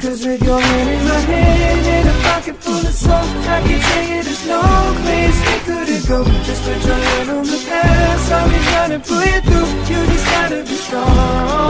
Cause with your hand in my hand and a pocket full of soap I can tell you there's no place we couldn't go Just put your hand on the past I'll be trying to pull you through. You just gotta be strong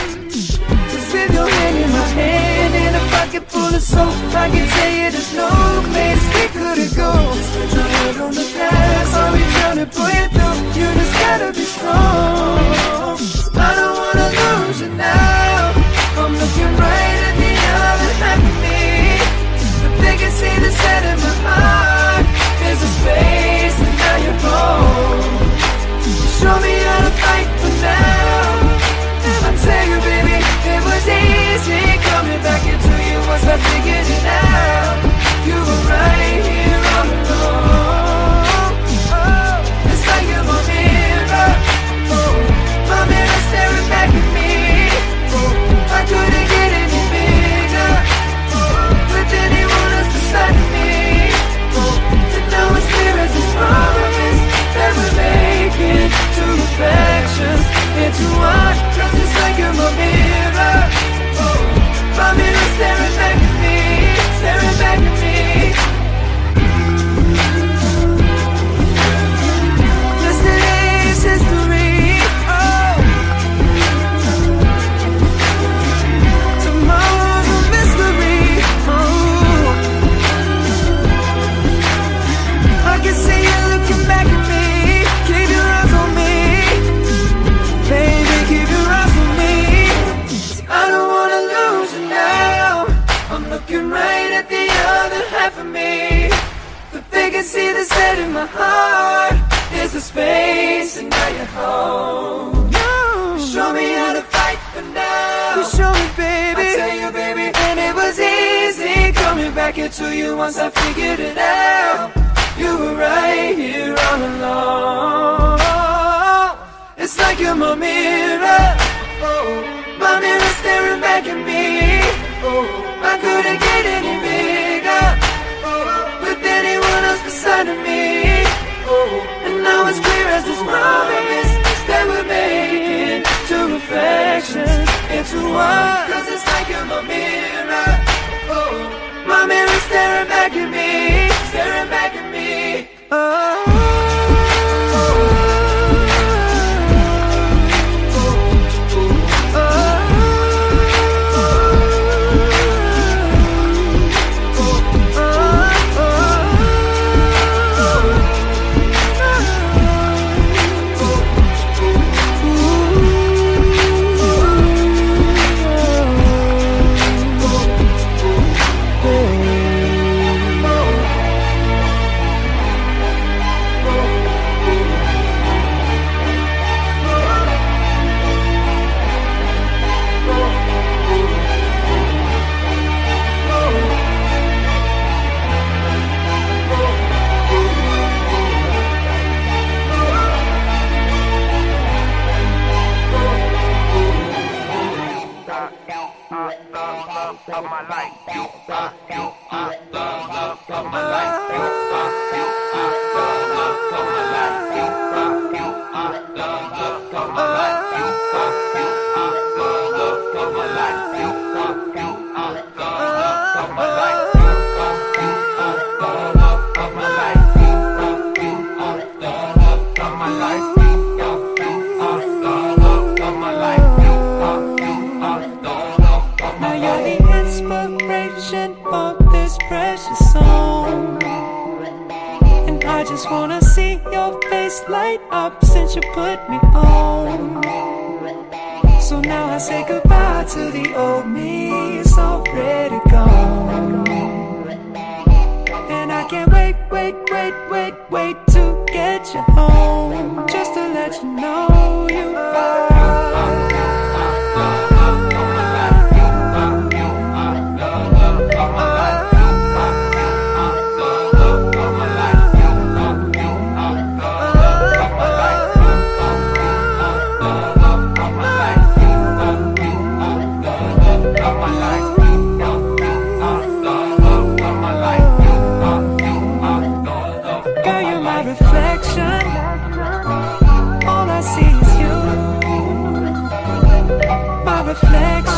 pocket full soap. I can tell you there's no place we couldn't go. Put your head on the past. I'll be trying to pull you through. You just gotta be strong. I don't wanna lose you now. I'm looking right at the other half of me. But they can see the set in my heart. There's a space and now you're home. Show me how to fight for now. Can at the other half of me, the vacancy that's set in my heart. There's a space and now you're home. No. Show me how to fight for now. You show me, baby. I tell you, baby And it was easy coming back into you once I figured it out. You were right here all along. It's like you're my mirror. Oh. My mirror staring back at me. Oh, I couldn't get any bigger oh, with anyone else beside of me. Oh, and now it's clear as this promise that we're making two reflections into one. Cause it's like you're my mirror. Oh, my mirror staring back at me, staring back at me. Oh. Tá, tá. Just wanna see your face light up since you put me on. So now I say goodbye to the old me, it's already gone. And I can't wait, wait, wait, wait, wait to get you home. Just to let you know you are. Reflection. All I see is you. My reflection